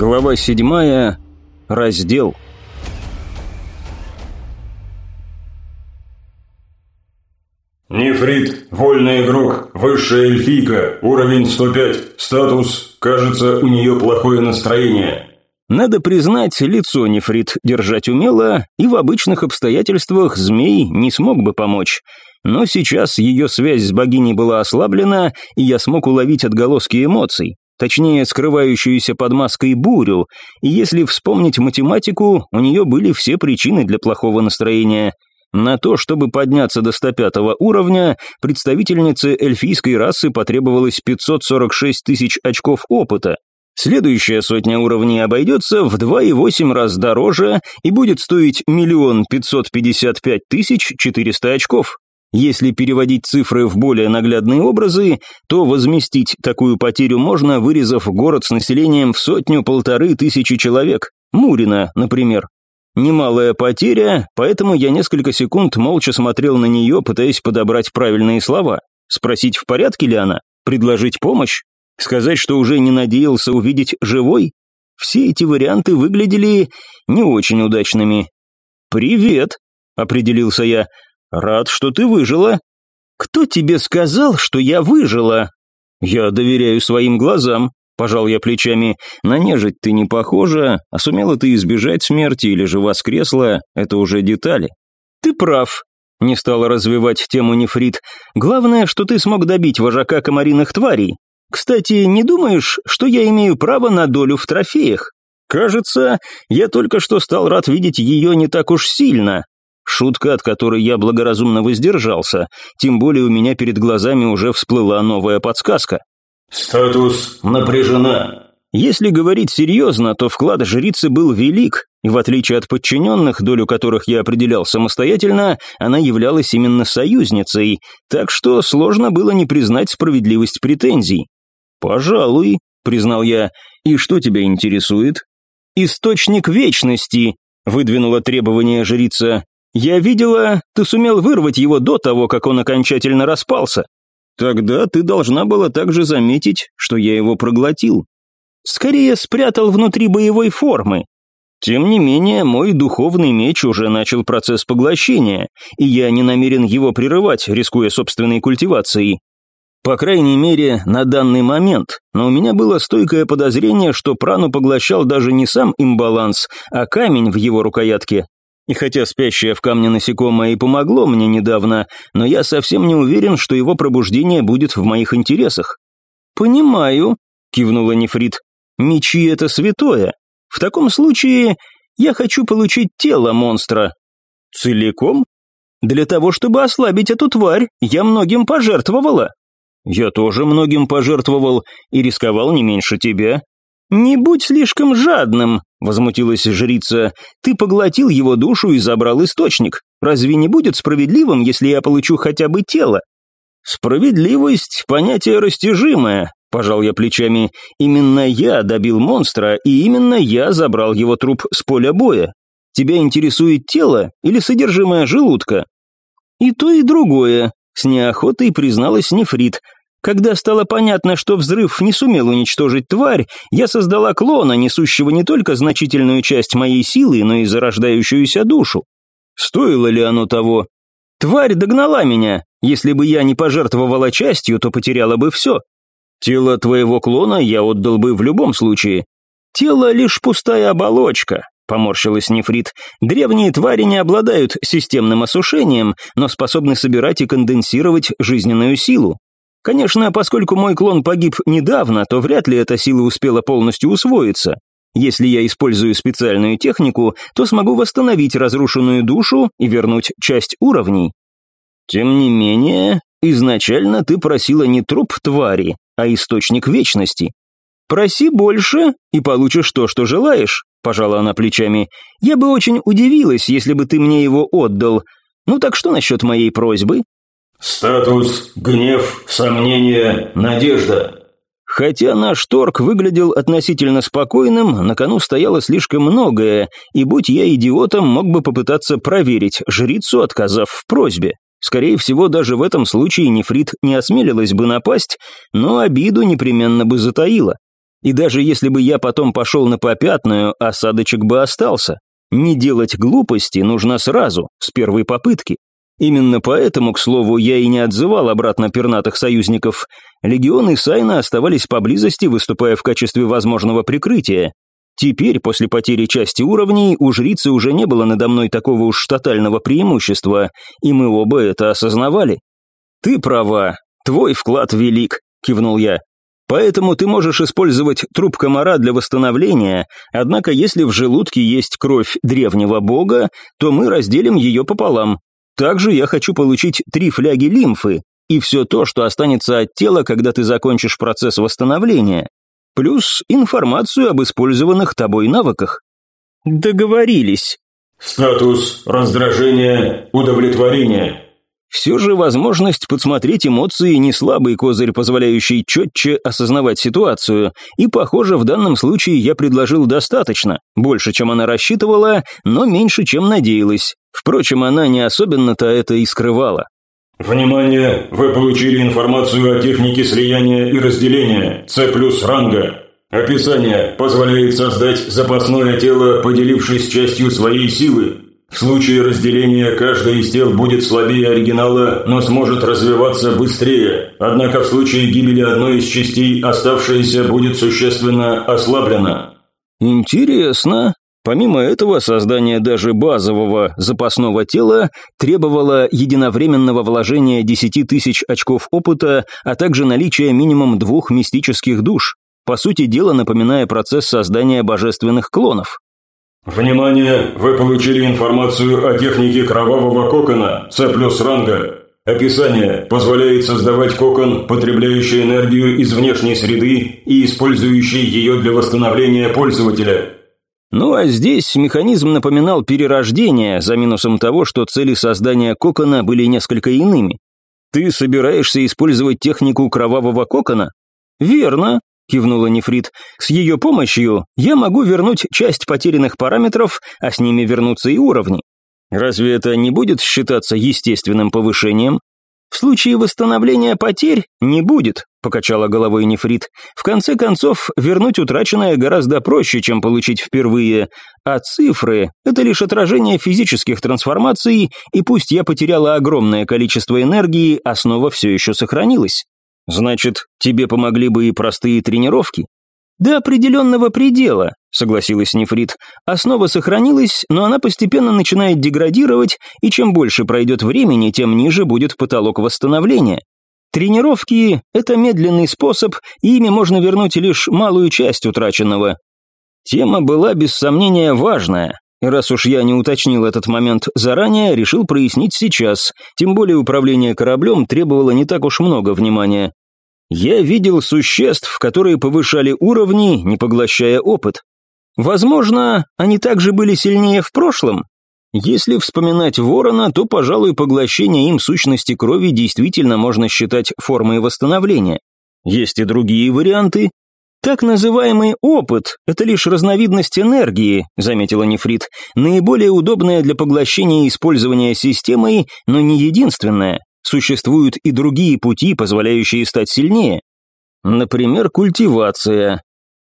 Глава седьмая. Раздел. Нефрит, вольный игрок, высшая эльфийка, уровень 105, статус, кажется, у нее плохое настроение. Надо признать, лицо нефрит держать умело, и в обычных обстоятельствах змей не смог бы помочь. Но сейчас ее связь с богиней была ослаблена, и я смог уловить отголоски эмоций точнее скрывающуюся под маской бурю, и если вспомнить математику, у нее были все причины для плохого настроения. На то, чтобы подняться до 105 уровня, представительнице эльфийской расы потребовалось 546 тысяч очков опыта. Следующая сотня уровней обойдется в 2,8 раз дороже и будет стоить миллион 555 тысяч 400 очков. Если переводить цифры в более наглядные образы, то возместить такую потерю можно, вырезав город с населением в сотню-полторы тысячи человек. Мурина, например. Немалая потеря, поэтому я несколько секунд молча смотрел на нее, пытаясь подобрать правильные слова. Спросить, в порядке ли она? Предложить помощь? Сказать, что уже не надеялся увидеть живой? Все эти варианты выглядели не очень удачными. «Привет», — определился я, — «Рад, что ты выжила». «Кто тебе сказал, что я выжила?» «Я доверяю своим глазам», – пожал я плечами. «На нежить ты не похожа, а сумела ты избежать смерти или же воскресла, это уже детали». «Ты прав», – не стала развивать тему нефрит. «Главное, что ты смог добить вожака комариных тварей. Кстати, не думаешь, что я имею право на долю в трофеях? Кажется, я только что стал рад видеть ее не так уж сильно, Шутка, от которой я благоразумно воздержался, тем более у меня перед глазами уже всплыла новая подсказка. «Статус напряжена». Если говорить серьезно, то вклад жрицы был велик, и в отличие от подчиненных, долю которых я определял самостоятельно, она являлась именно союзницей, так что сложно было не признать справедливость претензий. «Пожалуй», — признал я, — «и что тебя интересует?» «Источник вечности», — выдвинула требование жрица. Я видела, ты сумел вырвать его до того, как он окончательно распался. Тогда ты должна была также заметить, что я его проглотил. Скорее спрятал внутри боевой формы. Тем не менее, мой духовный меч уже начал процесс поглощения, и я не намерен его прерывать, рискуя собственной культивацией. По крайней мере, на данный момент, но у меня было стойкое подозрение, что прану поглощал даже не сам имбаланс, а камень в его рукоятке, и хотя спящее в камне насекомое и помогло мне недавно, но я совсем не уверен, что его пробуждение будет в моих интересах. «Понимаю», — кивнула Нефрит. «Мечи — это святое. В таком случае я хочу получить тело монстра». «Целиком?» «Для того, чтобы ослабить эту тварь, я многим пожертвовала». «Я тоже многим пожертвовал и рисковал не меньше тебя». «Не будь слишком жадным», — возмутилась жрица. «Ты поглотил его душу и забрал источник. Разве не будет справедливым, если я получу хотя бы тело?» «Справедливость — понятие растяжимое», — пожал я плечами. «Именно я добил монстра, и именно я забрал его труп с поля боя. Тебя интересует тело или содержимое желудка?» «И то, и другое», — с неохотой призналась Нефрит. Когда стало понятно, что взрыв не сумел уничтожить тварь, я создала клона, несущего не только значительную часть моей силы, но и зарождающуюся душу. Стоило ли оно того? Тварь догнала меня. Если бы я не пожертвовала частью, то потеряла бы все. Тело твоего клона я отдал бы в любом случае. Тело лишь пустая оболочка, поморщилась Нефрит. Древние твари не обладают системным осушением, но способны собирать и конденсировать жизненную силу. Конечно, поскольку мой клон погиб недавно, то вряд ли эта сила успела полностью усвоиться. Если я использую специальную технику, то смогу восстановить разрушенную душу и вернуть часть уровней. Тем не менее, изначально ты просила не труп твари, а источник вечности. Проси больше и получишь то, что желаешь, пожала она плечами. Я бы очень удивилась, если бы ты мне его отдал. Ну так что насчет моей просьбы? Статус, гнев, сомнение, надежда. Хотя наш торг выглядел относительно спокойным, на кону стояло слишком многое, и будь я идиотом, мог бы попытаться проверить жрицу, отказав в просьбе. Скорее всего, даже в этом случае нефрит не осмелилась бы напасть, но обиду непременно бы затаила. И даже если бы я потом пошел на попятную, осадочек бы остался. Не делать глупости нужно сразу, с первой попытки. Именно поэтому, к слову, я и не отзывал обратно пернатых союзников. Легионы Сайна оставались поблизости, выступая в качестве возможного прикрытия. Теперь, после потери части уровней, у жрицы уже не было надо мной такого уж тотального преимущества, и мы оба это осознавали. «Ты права, твой вклад велик», — кивнул я. Поэтому ты можешь использовать труп комара для восстановления, однако если в желудке есть кровь древнего бога, то мы разделим ее пополам. Также я хочу получить три фляги лимфы и все то, что останется от тела, когда ты закончишь процесс восстановления, плюс информацию об использованных тобой навыках. Договорились. Статус раздражение, удовлетворение. Все же возможность подсмотреть эмоции не слабый козырь, позволяющий четче осознавать ситуацию, и, похоже, в данном случае я предложил достаточно, больше, чем она рассчитывала, но меньше, чем надеялась. Впрочем, она не особенно-то это и скрывала. «Внимание! Вы получили информацию о технике слияния и разделения, С плюс ранга. Описание позволяет создать запасное тело, поделившись частью своей силы, в случае разделения каждое из тел будет слабее оригинала, но сможет развиваться быстрее. Однако в случае гибели одной из частей оставшаяся будет существенно ослаблена. Интересно. Помимо этого, создание даже базового запасного тела требовало единовременного вложения 10 тысяч очков опыта, а также наличия минимум двух мистических душ, по сути дела напоминая процесс создания божественных клонов. Внимание! Вы получили информацию о технике кровавого кокона С плюс ранга. Описание позволяет создавать кокон, потребляющий энергию из внешней среды и использующий ее для восстановления пользователя. Ну а здесь механизм напоминал перерождение, за минусом того, что цели создания кокона были несколько иными. Ты собираешься использовать технику кровавого кокона? Верно, кивнула Нефрит. «С ее помощью я могу вернуть часть потерянных параметров, а с ними вернутся и уровни. Разве это не будет считаться естественным повышением?» «В случае восстановления потерь не будет», – покачала головой Нефрит. «В конце концов, вернуть утраченное гораздо проще, чем получить впервые. А цифры – это лишь отражение физических трансформаций, и пусть я потеряла огромное количество энергии, основа все еще сохранилась. Значит, тебе помогли бы и простые тренировки? До определенного предела, согласилась Нефрит. Основа сохранилась, но она постепенно начинает деградировать, и чем больше пройдет времени, тем ниже будет потолок восстановления. Тренировки – это медленный способ, и ими можно вернуть лишь малую часть утраченного. Тема была без сомнения важная, и раз уж я не уточнил этот момент заранее, решил прояснить сейчас, тем более управление кораблем требовало не так уж много внимания. Я видел существ, которые повышали уровни, не поглощая опыт. Возможно, они также были сильнее в прошлом. Если вспоминать ворона, то, пожалуй, поглощение им сущности крови действительно можно считать формой восстановления. Есть и другие варианты. Так называемый опыт – это лишь разновидность энергии, заметила Нефрит, наиболее удобная для поглощения и использования системой, но не единственная. Существуют и другие пути, позволяющие стать сильнее. Например, культивация.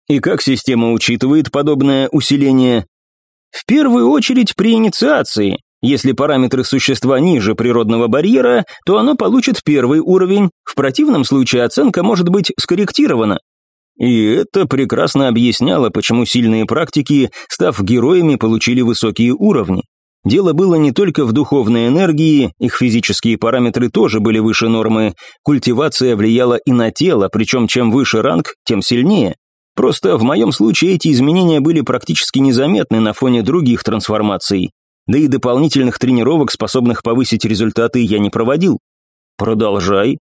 И как система учитывает подобное усиление? В первую очередь при инициации. Если параметры существа ниже природного барьера, то оно получит первый уровень, в противном случае оценка может быть скорректирована. И это прекрасно объясняло, почему сильные практики, став героями, получили высокие уровни. Дело было не только в духовной энергии, их физические параметры тоже были выше нормы, культивация влияла и на тело, причем чем выше ранг, тем сильнее. Просто в моем случае эти изменения были практически незаметны на фоне других трансформаций. Да и дополнительных тренировок, способных повысить результаты, я не проводил. Продолжай.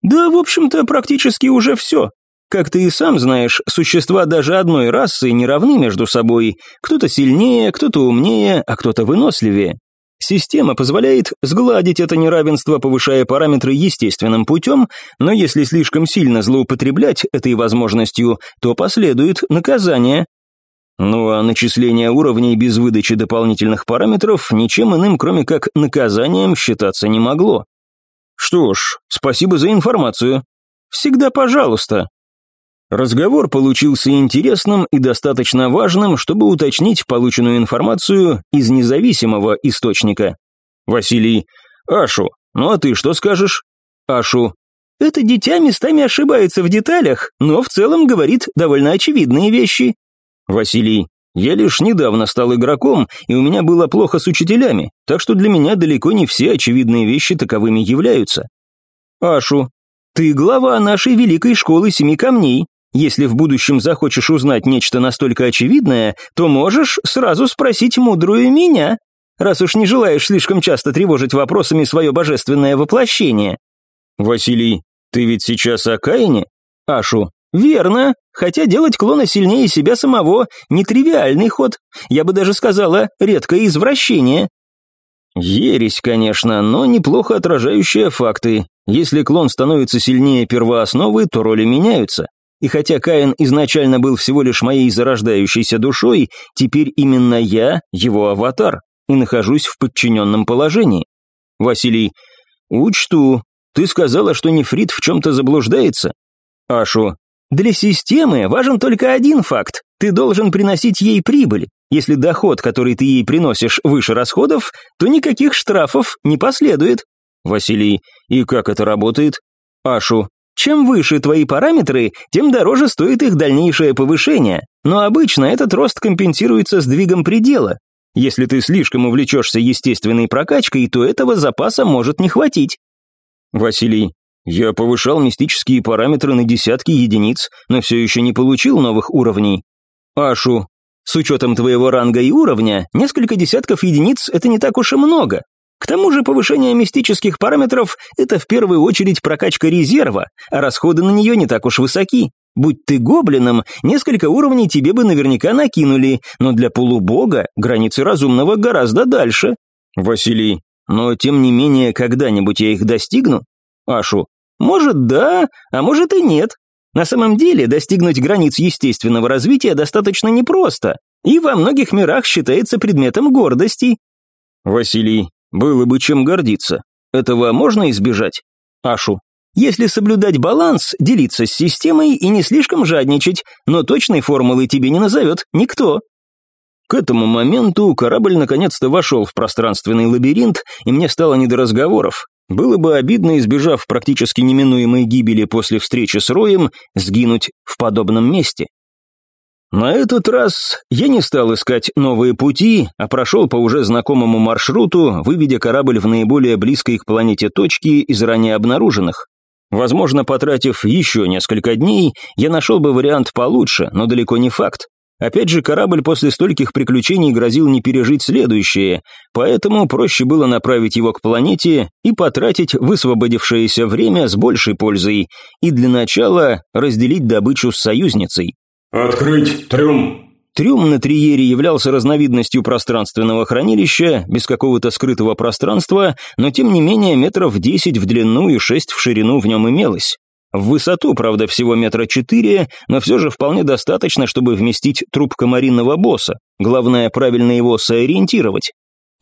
Да, в общем-то, практически уже все. Как ты и сам знаешь, существа даже одной расы не равны между собой. Кто-то сильнее, кто-то умнее, а кто-то выносливее. Система позволяет сгладить это неравенство, повышая параметры естественным путем, но если слишком сильно злоупотреблять этой возможностью, то последует наказание. Ну а начисление уровней без выдачи дополнительных параметров ничем иным, кроме как наказанием, считаться не могло. Что ж, спасибо за информацию. Всегда пожалуйста. Разговор получился интересным и достаточно важным, чтобы уточнить полученную информацию из независимого источника. Василий, Ашу, ну а ты что скажешь? Ашу, это дитя местами ошибается в деталях, но в целом говорит довольно очевидные вещи. Василий, я лишь недавно стал игроком, и у меня было плохо с учителями, так что для меня далеко не все очевидные вещи таковыми являются. Ашу, ты глава нашей великой школы семи камней, если в будущем захочешь узнать нечто настолько очевидное, то можешь сразу спросить мудрую меня, раз уж не желаешь слишком часто тревожить вопросами свое божественное воплощение. Василий, ты ведь сейчас о Каине? Ашу, верно, хотя делать клона сильнее себя самого – нетривиальный ход, я бы даже сказала, редкое извращение. Ересь, конечно, но неплохо отражающая факты. Если клон становится сильнее первоосновы, то роли меняются. И хотя Каин изначально был всего лишь моей зарождающейся душой, теперь именно я его аватар и нахожусь в подчиненном положении. Василий, учту, ты сказала, что нефрит в чем-то заблуждается. Ашу, для системы важен только один факт. Ты должен приносить ей прибыль. Если доход, который ты ей приносишь, выше расходов, то никаких штрафов не последует. Василий, и как это работает? Ашу, чем выше твои параметры, тем дороже стоит их дальнейшее повышение, но обычно этот рост компенсируется сдвигом предела. Если ты слишком увлечешься естественной прокачкой, то этого запаса может не хватить. Василий, я повышал мистические параметры на десятки единиц, но все еще не получил новых уровней. Ашу, с учетом твоего ранга и уровня, несколько десятков единиц – это не так уж и много. Тому же повышение мистических параметров – это в первую очередь прокачка резерва, а расходы на нее не так уж высоки. Будь ты гоблином, несколько уровней тебе бы наверняка накинули, но для полубога границы разумного гораздо дальше. Василий, но тем не менее, когда-нибудь я их достигну? Ашу, может да, а может и нет. На самом деле, достигнуть границ естественного развития достаточно непросто, и во многих мирах считается предметом гордости. Василий, было бы чем гордиться. Этого можно избежать? Ашу. Если соблюдать баланс, делиться с системой и не слишком жадничать, но точной формулы тебе не назовет никто. К этому моменту корабль наконец-то вошел в пространственный лабиринт, и мне стало не до разговоров. Было бы обидно, избежав практически неминуемой гибели после встречи с Роем, сгинуть в подобном месте. На этот раз я не стал искать новые пути, а прошел по уже знакомому маршруту, выведя корабль в наиболее близкой к планете точки из ранее обнаруженных. Возможно, потратив еще несколько дней, я нашел бы вариант получше, но далеко не факт. Опять же, корабль после стольких приключений грозил не пережить следующее, поэтому проще было направить его к планете и потратить высвободившееся время с большей пользой, и для начала разделить добычу с союзницей. «Открыть трюм!» Трюм на Триере являлся разновидностью пространственного хранилища, без какого-то скрытого пространства, но тем не менее метров десять в длину и шесть в ширину в нем имелось. В высоту, правда, всего метра четыре, но все же вполне достаточно, чтобы вместить труп комаринного босса. Главное, правильно его сориентировать.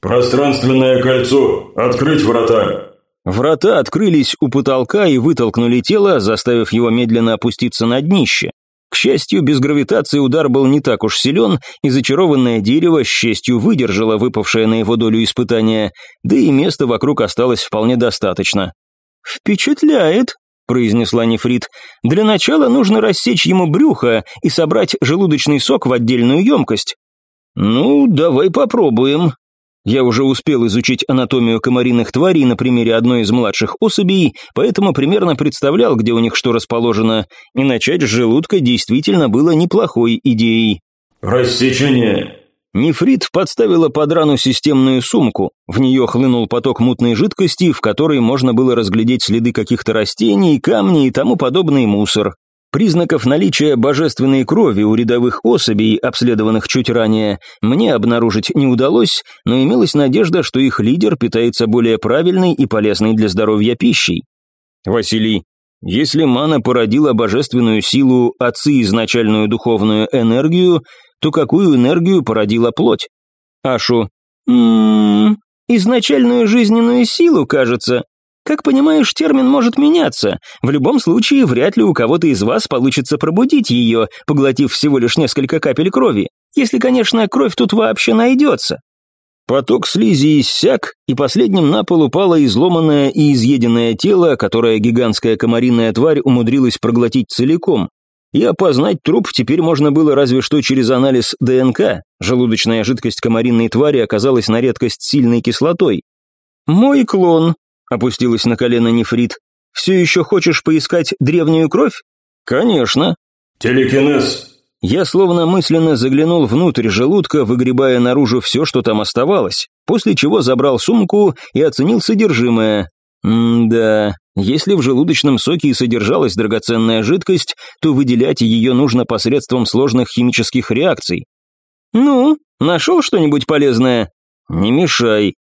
«Пространственное кольцо! Открыть врата!» Врата открылись у потолка и вытолкнули тело, заставив его медленно опуститься на днище. К счастью, без гравитации удар был не так уж силен, и зачарованное дерево с честью выдержало выпавшее на его долю испытание, да и места вокруг осталось вполне достаточно. «Впечатляет», — произнесла Нефрит. «Для начала нужно рассечь ему брюхо и собрать желудочный сок в отдельную емкость». «Ну, давай попробуем», я уже успел изучить анатомию комариных тварей на примере одной из младших особей, поэтому примерно представлял, где у них что расположено, и начать с желудка действительно было неплохой идеей. «Рассечение!» Нефрит подставила под рану системную сумку. В нее хлынул поток мутной жидкости, в которой можно было разглядеть следы каких-то растений, камней и тому подобный мусор. Признаков наличия божественной крови у рядовых особей, обследованных чуть ранее, мне обнаружить не удалось, но имелась надежда, что их лидер питается более правильной и полезной для здоровья пищей. Василий, если мана породила божественную силу, отцы изначальную духовную энергию, то какую энергию породила плоть? Ашу, м изначальную жизненную силу, кажется. Как понимаешь, термин может меняться. В любом случае, вряд ли у кого-то из вас получится пробудить ее, поглотив всего лишь несколько капель крови. Если, конечно, кровь тут вообще найдется. Поток слизи иссяк, и последним на пол упало изломанное и изъеденное тело, которое гигантская комариная тварь умудрилась проглотить целиком. И опознать труп теперь можно было разве что через анализ ДНК. Желудочная жидкость комариной твари оказалась на редкость сильной кислотой. «Мой клон», — опустилась на колено нефрит, — «все еще хочешь поискать древнюю кровь?» «Конечно». «Телекинез». Я словно мысленно заглянул внутрь желудка, выгребая наружу все, что там оставалось, после чего забрал сумку и оценил содержимое. М-да, если в желудочном соке и содержалась драгоценная жидкость, то выделять ее нужно посредством сложных химических реакций. «Ну, нашел что-нибудь полезное?» «Не мешай».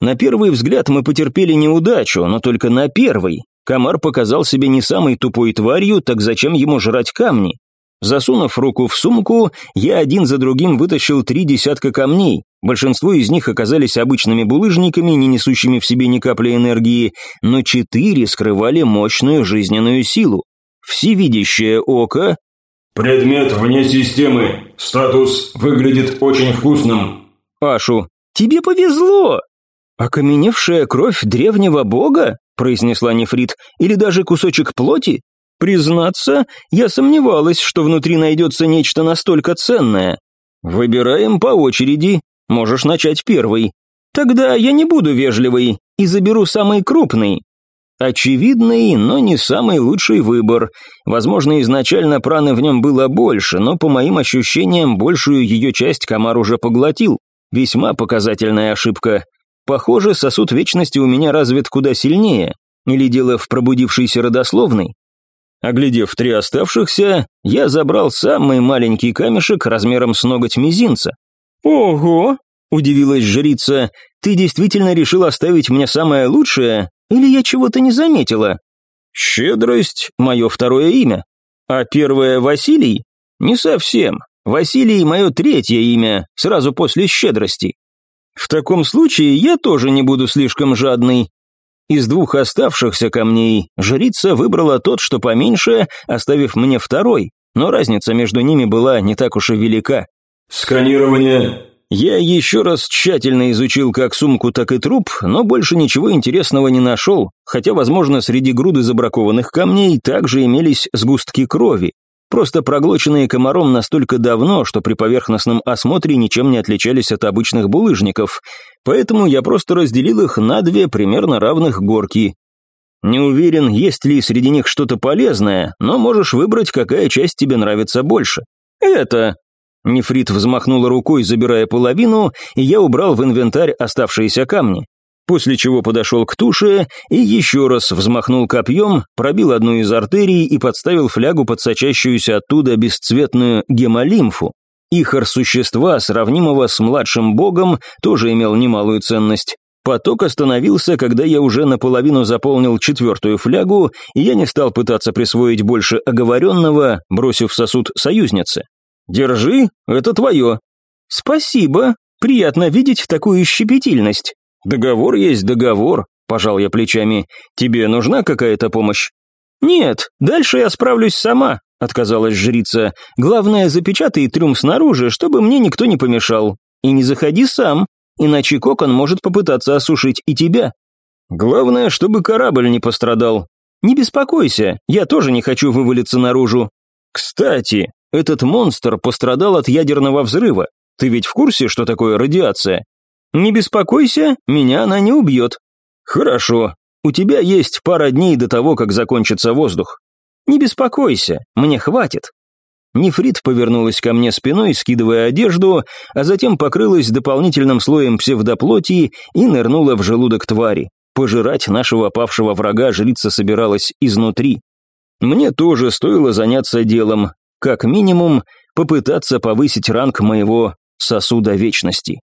На первый взгляд мы потерпели неудачу, но только на первый. Комар показал себе не самой тупой тварью, так зачем ему жрать камни? Засунув руку в сумку, я один за другим вытащил три десятка камней. Большинство из них оказались обычными булыжниками, не несущими в себе ни капли энергии, но четыре скрывали мощную жизненную силу. Всевидящее око... «Предмет вне системы. Статус выглядит очень вкусным». «Ашу, тебе повезло!» «Окаменевшая кровь древнего бога?» произнесла Нефрит. «Или даже кусочек плоти? Признаться, я сомневалась, что внутри найдется нечто настолько ценное. Выбираем по очереди. Можешь начать первый. Тогда я не буду вежливый и заберу самый крупный. Очевидный, но не самый лучший выбор. Возможно, изначально праны в нем было больше, но по моим ощущениям, большую ее часть комар уже поглотил. Весьма показательная ошибка. Похоже, сосуд вечности у меня развит куда сильнее. Или дело в пробудившейся родословной. Оглядев три оставшихся, я забрал самый маленький камешек размером с ноготь мизинца. «Ого!» – удивилась жрица. «Ты действительно решил оставить мне самое лучшее? Или я чего-то не заметила?» «Щедрость – мое второе имя. А первое – Василий? Не совсем. Василий – мое третье имя, сразу после щедрости. В таком случае я тоже не буду слишком жадный. Из двух оставшихся камней жрица выбрала тот, что поменьше, оставив мне второй, но разница между ними была не так уж и велика. «Сканирование». Я еще раз тщательно изучил как сумку, так и труп, но больше ничего интересного не нашел, хотя, возможно, среди груды забракованных камней также имелись сгустки крови просто проглоченные комаром настолько давно, что при поверхностном осмотре ничем не отличались от обычных булыжников, поэтому я просто разделил их на две примерно равных горки. Не уверен, есть ли среди них что-то полезное, но можешь выбрать, какая часть тебе нравится больше. Это... Нефрит взмахнула рукой, забирая половину, и я убрал в инвентарь оставшиеся камни после чего подошел к туше и еще раз взмахнул копьем, пробил одну из артерий и подставил флягу под сочащуюся оттуда бесцветную гемолимфу. Ихор существа, сравнимого с младшим богом, тоже имел немалую ценность. Поток остановился, когда я уже наполовину заполнил четвертую флягу, и я не стал пытаться присвоить больше оговоренного, бросив сосуд союзнице. «Держи, это твое». «Спасибо, приятно видеть такую щепетильность». «Договор есть договор», – пожал я плечами. «Тебе нужна какая-то помощь?» «Нет, дальше я справлюсь сама», – отказалась жрица. «Главное, запечатай трюм снаружи, чтобы мне никто не помешал. И не заходи сам, иначе кокон может попытаться осушить и тебя. Главное, чтобы корабль не пострадал. Не беспокойся, я тоже не хочу вывалиться наружу. Кстати, этот монстр пострадал от ядерного взрыва. Ты ведь в курсе, что такое радиация? «Не беспокойся, меня она не убьет». «Хорошо. У тебя есть пара дней до того, как закончится воздух. Не беспокойся, мне хватит». Нефрит повернулась ко мне спиной, скидывая одежду, а затем покрылась дополнительным слоем псевдоплоти и нырнула в желудок твари. Пожирать нашего павшего врага жрица собиралась изнутри. Мне тоже стоило заняться делом, как минимум попытаться повысить ранг моего сосуда вечности.